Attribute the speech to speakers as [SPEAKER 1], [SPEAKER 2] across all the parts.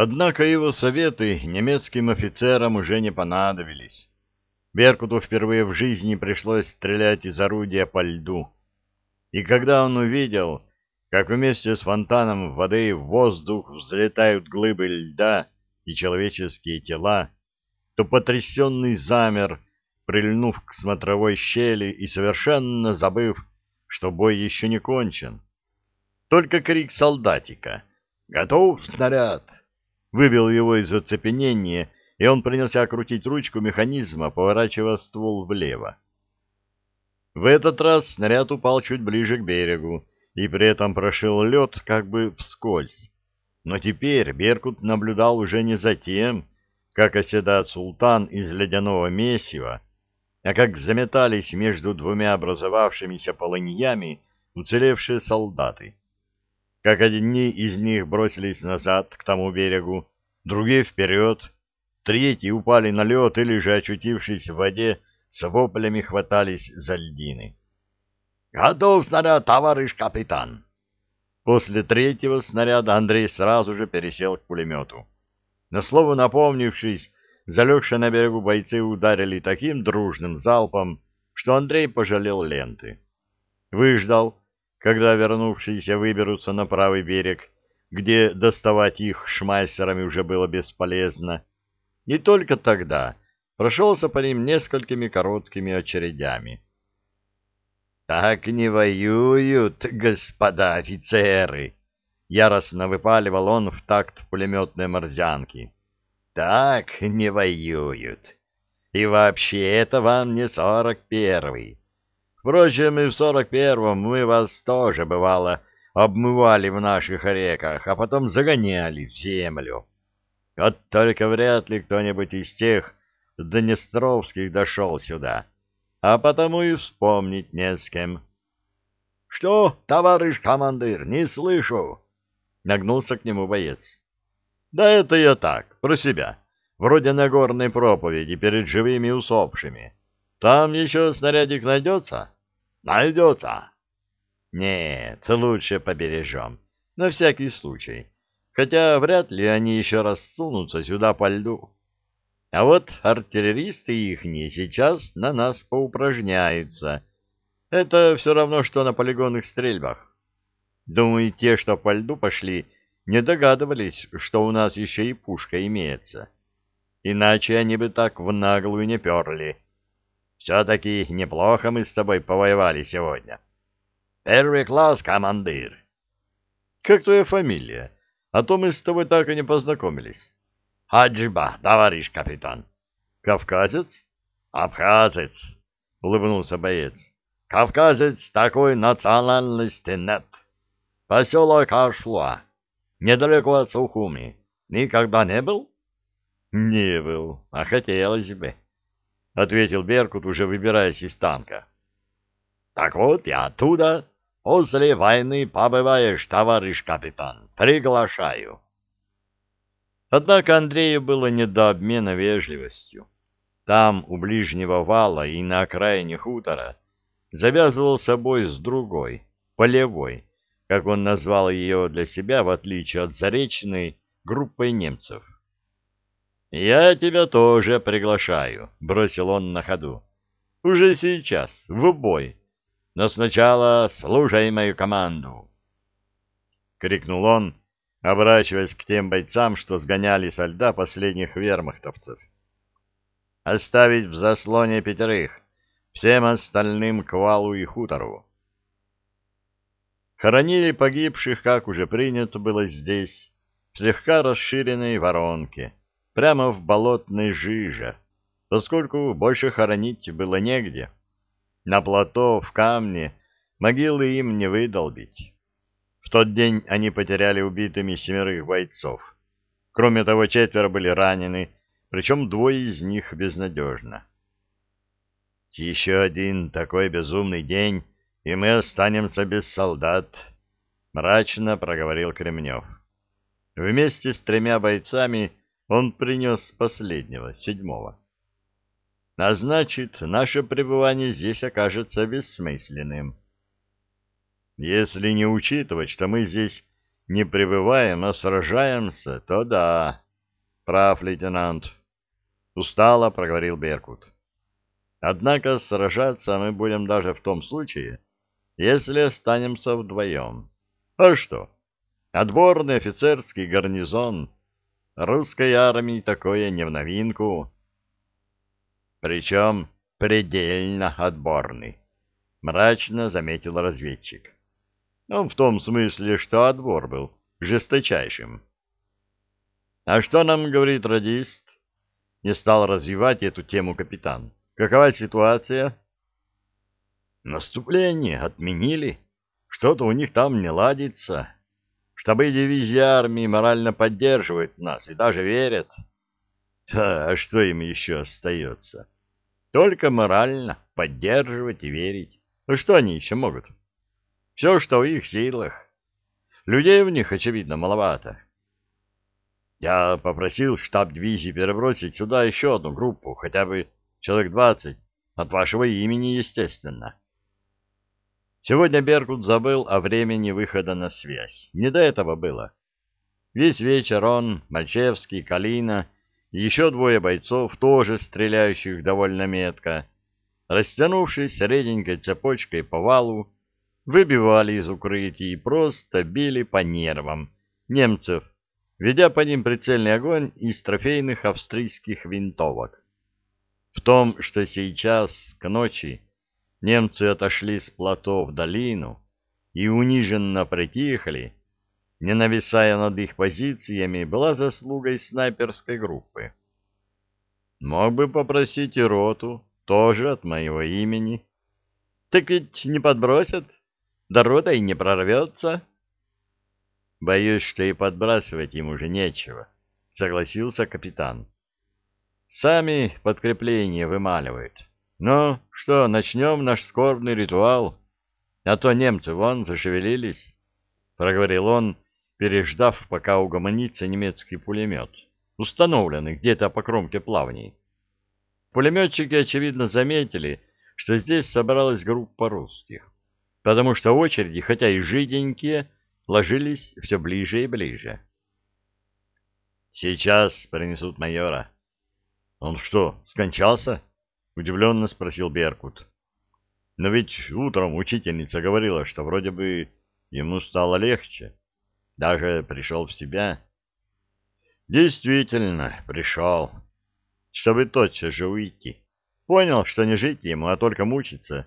[SPEAKER 1] Однако его советы немецким офицерам уже не понадобились. Беркуту впервые в жизни пришлось стрелять из орудия по льду. И когда он увидел, как вместе с фонтаном воды в воздух взлетают глыбы льда и человеческие тела, то потрясенный замер, прильнув к смотровой щели и совершенно забыв, что бой еще не кончен. Только крик солдатика «Готов снаряд!» Выбил его из оцепенения, и он принялся крутить ручку механизма, поворачивая ствол влево. В этот раз снаряд упал чуть ближе к берегу и при этом прошил лед как бы вскользь. Но теперь Беркут наблюдал уже не за тем, как оседает султан из ледяного месива, а как заметались между двумя образовавшимися полыньями уцелевшие солдаты как одни из них бросились назад к тому берегу, другие вперед, третьи упали на лед или же, очутившись в воде, с воплями хватались за льдины. «Готов снаряд, товарищ капитан!» После третьего снаряда Андрей сразу же пересел к пулемету. На слово напомнившись, залегшие на берегу бойцы ударили таким дружным залпом, что Андрей пожалел ленты. Выждал, когда вернувшиеся выберутся на правый берег, где доставать их шмайсерами уже было бесполезно, и только тогда прошелся по ним несколькими короткими очередями. «Так не воюют, господа офицеры!» — яростно выпаливал он в такт пулеметной морзянки. «Так не воюют! И вообще это вам не сорок первый!» Впрочем, и в сорок первом мы вас тоже, бывало, обмывали в наших реках, а потом загоняли в землю. Вот только вряд ли кто-нибудь из тех Днестровских дошел сюда, а потому и вспомнить не с кем. — Что, товарищ командир, не слышу? — нагнулся к нему боец. — Да это я так, про себя, вроде Нагорной проповеди перед живыми усопшими. Там еще снарядик найдется? — Найдется. Нет, лучше побережем. На всякий случай. Хотя вряд ли они еще раз сунутся сюда по льду. А вот артиллеристы ихние сейчас на нас поупражняются. Это все равно, что на полигонных стрельбах. Думаю, те, что по льду пошли, не догадывались, что у нас еще и пушка имеется. Иначе они бы так в наглую не перли. Все-таки неплохо мы с тобой повоевали сегодня. Первый класс, командир. Как твоя фамилия? А то мы с тобой так и не познакомились. Хаджиба, товарищ капитан. Кавказец? Абхазец, улыбнулся боец. Кавказец такой национальности нет. Поселок Ашлуа, недалеко от Сухуми. Никогда не был? Не был, а хотелось бы. — ответил Беркут, уже выбираясь из танка. — Так вот, я оттуда. После войны побываешь, товарищ капитан. Приглашаю. Однако Андрею было не до обмена вежливостью. Там, у ближнего вала и на окраине хутора, завязывался бой с другой, полевой, как он назвал ее для себя, в отличие от заречной, группой немцев. «Я тебя тоже приглашаю», — бросил он на ходу. «Уже сейчас, в бой. Но сначала слушай мою команду». Крикнул он, оборачиваясь к тем бойцам, что сгоняли со льда последних вермахтовцев. «Оставить в заслоне пятерых, всем остальным к валу и хутору». Хоронили погибших, как уже принято было здесь, в слегка расширенной воронке прямо в болотной жиже, поскольку больше хоронить было негде. На плато, в камне, могилы им не выдолбить. В тот день они потеряли убитыми семерых бойцов. Кроме того, четверо были ранены, причем двое из них безнадежно. «Еще один такой безумный день, и мы останемся без солдат», — мрачно проговорил Кремнев. Вместе с тремя бойцами он принес последнего, седьмого. А значит, наше пребывание здесь окажется бессмысленным. Если не учитывать, что мы здесь не пребываем, а сражаемся, то да. Прав, лейтенант. Устало проговорил Беркут. Однако сражаться мы будем даже в том случае, если останемся вдвоем. А что? Отборный офицерский гарнизон. Русской армии такое не в новинку. Причем предельно отборный, мрачно заметил разведчик. Ну, в том смысле, что отбор был жесточайшим. А что нам говорит радист? Не стал развивать эту тему капитан. Какова ситуация? Наступление отменили. Что-то у них там не ладится. Штабы дивизии армии морально поддерживают нас и даже верят. А что им еще остается? Только морально поддерживать и верить. Ну что они еще могут? Все, что в их силах. Людей в них, очевидно, маловато. Я попросил штаб дивизии перебросить сюда еще одну группу, хотя бы человек двадцать, от вашего имени, естественно. Сегодня Беркут забыл о времени выхода на связь. Не до этого было. Весь вечер он, Мальчевский, Калина и еще двое бойцов, тоже стреляющих довольно метко, растянувшись реденькой цепочкой по валу, выбивали из укрытий и просто били по нервам немцев, ведя по ним прицельный огонь из трофейных австрийских винтовок. В том, что сейчас, к ночи, немцы отошли с плато в долину и униженно притихли, не нависая над их позициями, была заслугой снайперской группы. Мог бы попросить и роту, тоже от моего имени. Так ведь не подбросят, да рота и не прорвется. Боюсь, что и подбрасывать им уже нечего, согласился капитан. Сами подкрепление вымаливают. Ну, что, начнем наш скорбный ритуал? А то немцы вон зашевелились, — проговорил он, переждав, пока угомонится немецкий пулемет, установленный где-то по кромке плавней. Пулеметчики, очевидно, заметили, что здесь собралась группа русских, потому что очереди, хотя и жиденькие, ложились все ближе и ближе. «Сейчас принесут майора». «Он что, скончался?» Удивленно спросил Беркут. Но ведь утром учительница говорила, что вроде бы ему стало легче. Даже пришел в себя. Действительно, пришел. Чтобы тотчас же уйти. Понял, что не жить ему, а только мучиться.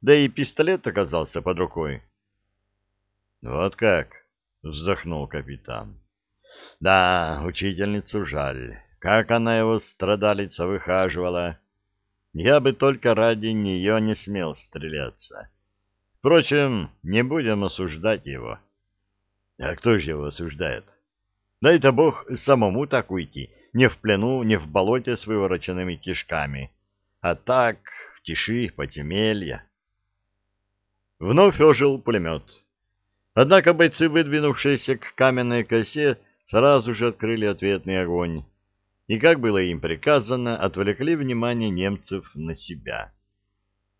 [SPEAKER 1] Да и пистолет оказался под рукой. Вот как, вздохнул капитан. Да, учительницу жаль. Как она его страдалица выхаживала. Я бы только ради нее не смел стреляться. Впрочем, не будем осуждать его. А кто же его осуждает? Да это бог самому так уйти, не в плену, не в болоте с вывороченными кишками, а так, в тиши, подземелья. Вновь ожил пулемет. Однако бойцы, выдвинувшиеся к каменной косе, сразу же открыли ответный огонь и, как было им приказано, отвлекли внимание немцев на себя.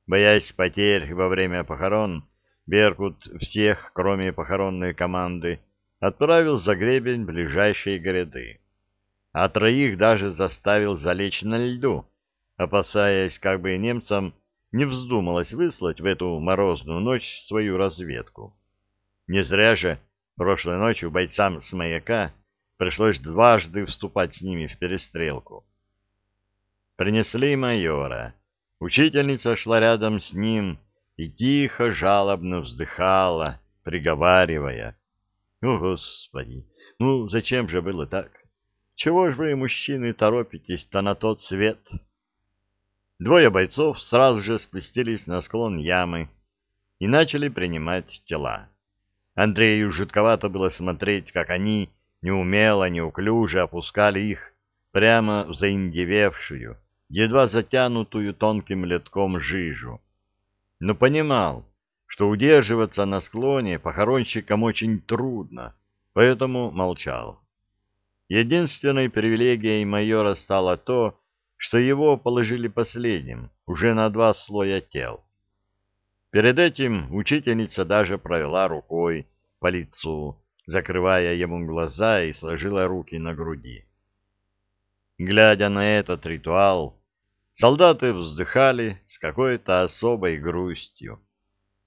[SPEAKER 1] Боясь потерь во время похорон, Беркут всех, кроме похоронной команды, отправил за гребень ближайшей гряды, а троих даже заставил залечь на льду, опасаясь, как бы немцам не вздумалось выслать в эту морозную ночь свою разведку. Не зря же прошлой ночью бойцам с маяка Пришлось дважды вступать с ними в перестрелку. Принесли майора. Учительница шла рядом с ним и тихо, жалобно вздыхала, приговаривая. «О, Господи! Ну, зачем же было так? Чего ж вы, мужчины, торопитесь-то на тот свет?» Двое бойцов сразу же спустились на склон ямы и начали принимать тела. Андрею жутковато было смотреть, как они неумело, неуклюже опускали их прямо в заиндевевшую, едва затянутую тонким летком жижу. Но понимал, что удерживаться на склоне похоронщикам очень трудно, поэтому молчал. Единственной привилегией майора стало то, что его положили последним, уже на два слоя тел. Перед этим учительница даже провела рукой по лицу, закрывая ему глаза и сложила руки на груди. Глядя на этот ритуал, солдаты вздыхали с какой-то особой грустью.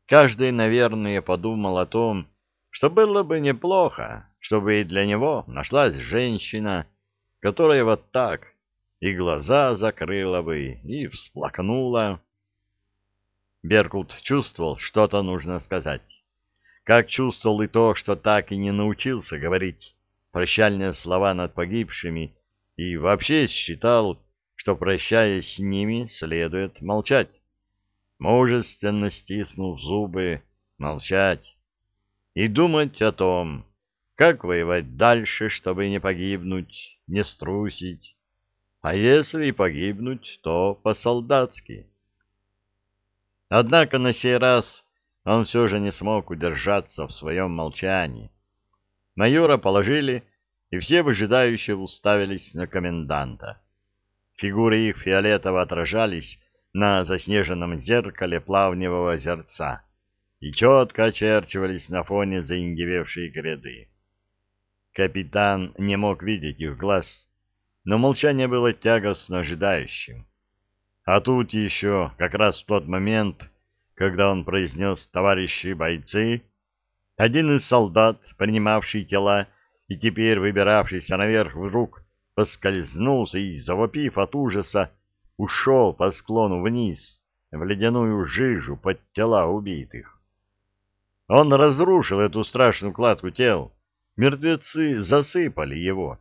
[SPEAKER 1] Каждый, наверное, подумал о том, что было бы неплохо, чтобы и для него нашлась женщина, которая вот так и глаза закрыла бы, и всплакнула. Беркут чувствовал, что-то нужно сказать. Как чувствовал и то, что так и не научился говорить прощальные слова над погибшими, и вообще считал, что, прощаясь с ними, следует молчать. Мужественно стиснув зубы, молчать и думать о том, как воевать дальше, чтобы не погибнуть, не струсить, а если и погибнуть, то по-солдатски. Однако на сей раз он все же не смог удержаться в своем молчании. Майора положили, и все выжидающие уставились на коменданта. Фигуры их фиолетово отражались на заснеженном зеркале плавневого озерца и четко очерчивались на фоне заиндевевшей гряды. Капитан не мог видеть их глаз, но молчание было тягостно ожидающим. А тут еще, как раз в тот момент, когда он произнес «товарищи бойцы», один из солдат, принимавший тела и теперь выбиравшийся наверх, вдруг поскользнулся и, завопив от ужаса, ушел по склону вниз, в ледяную жижу под тела убитых. Он разрушил эту страшную кладку тел, мертвецы засыпали его,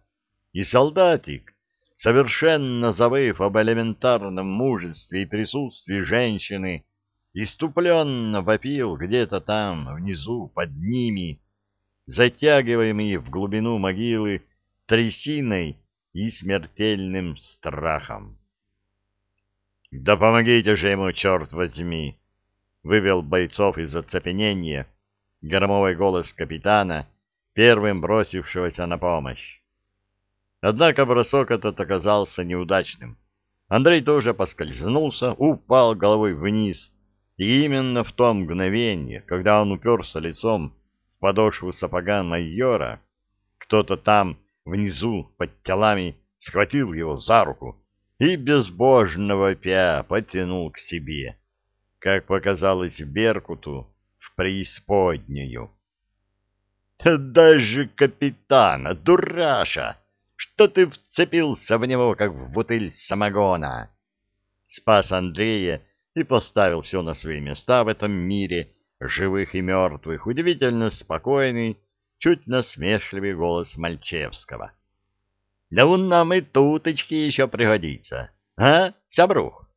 [SPEAKER 1] и солдатик, совершенно забыв об элементарном мужестве и присутствии женщины, иступленно вопил где-то там, внизу, под ними, затягиваемый в глубину могилы трясиной и смертельным страхом. «Да помогите же ему, черт возьми!» — вывел бойцов из оцепенения громовой голос капитана, первым бросившегося на помощь. Однако бросок этот оказался неудачным. Андрей тоже поскользнулся, упал головой вниз, и именно в то мгновение, когда он уперся лицом в подошву сапога майора, кто-то там, внизу, под телами, схватил его за руку и безбожно вопя потянул к себе, как показалось Беркуту, в преисподнюю. — Даже капитана, дураша! Что ты вцепился в него, как в бутыль самогона? Спас Андрея и поставил все на свои места в этом мире живых и мертвых, удивительно спокойный, чуть насмешливый голос Мальчевского. — Да он нам и туточки еще пригодится, а, Сябрух?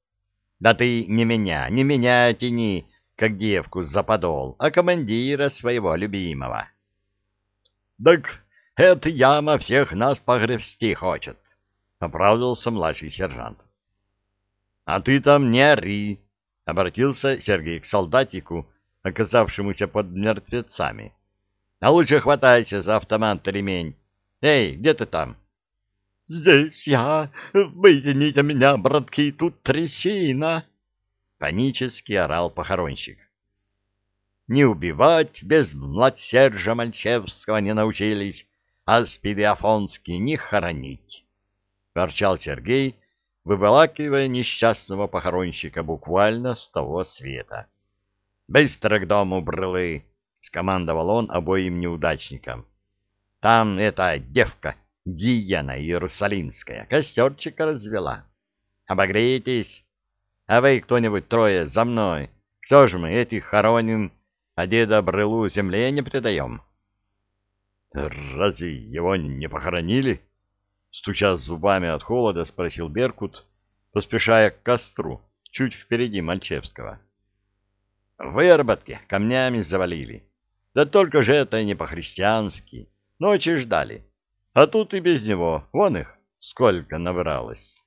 [SPEAKER 1] Да ты не меня, не меня тяни, как девку за подол, а командира своего любимого. — Так эта яма всех нас погребсти хочет, — оправдывался младший сержант. — А ты там не ори, — обратился Сергей к солдатику, оказавшемуся под мертвецами. — А лучше хватайся за автомат ремень. Эй, где ты там? — Здесь я. Вытяните меня, братки, тут трясина. Панически орал похоронщик. Не убивать без младсержа Мальчевского не научились, а Спидиафонский не хоронить, — ворчал Сергей, выволакивая несчастного похоронщика буквально с того света. — Быстро к дому, брылы! — скомандовал он обоим неудачникам. — Там эта девка, гиена иерусалимская, костерчика развела. Обогрейтесь. А вы кто-нибудь трое за мной. Что же мы этих хороним, а деда Брылу земле не предаем? — Разве его не похоронили? Стуча зубами от холода, спросил Беркут, поспешая к костру, чуть впереди Мальчевского. Выработки камнями завалили. Да только же это не по-христиански. Ночи ждали. А тут и без него, вон их, сколько набралось.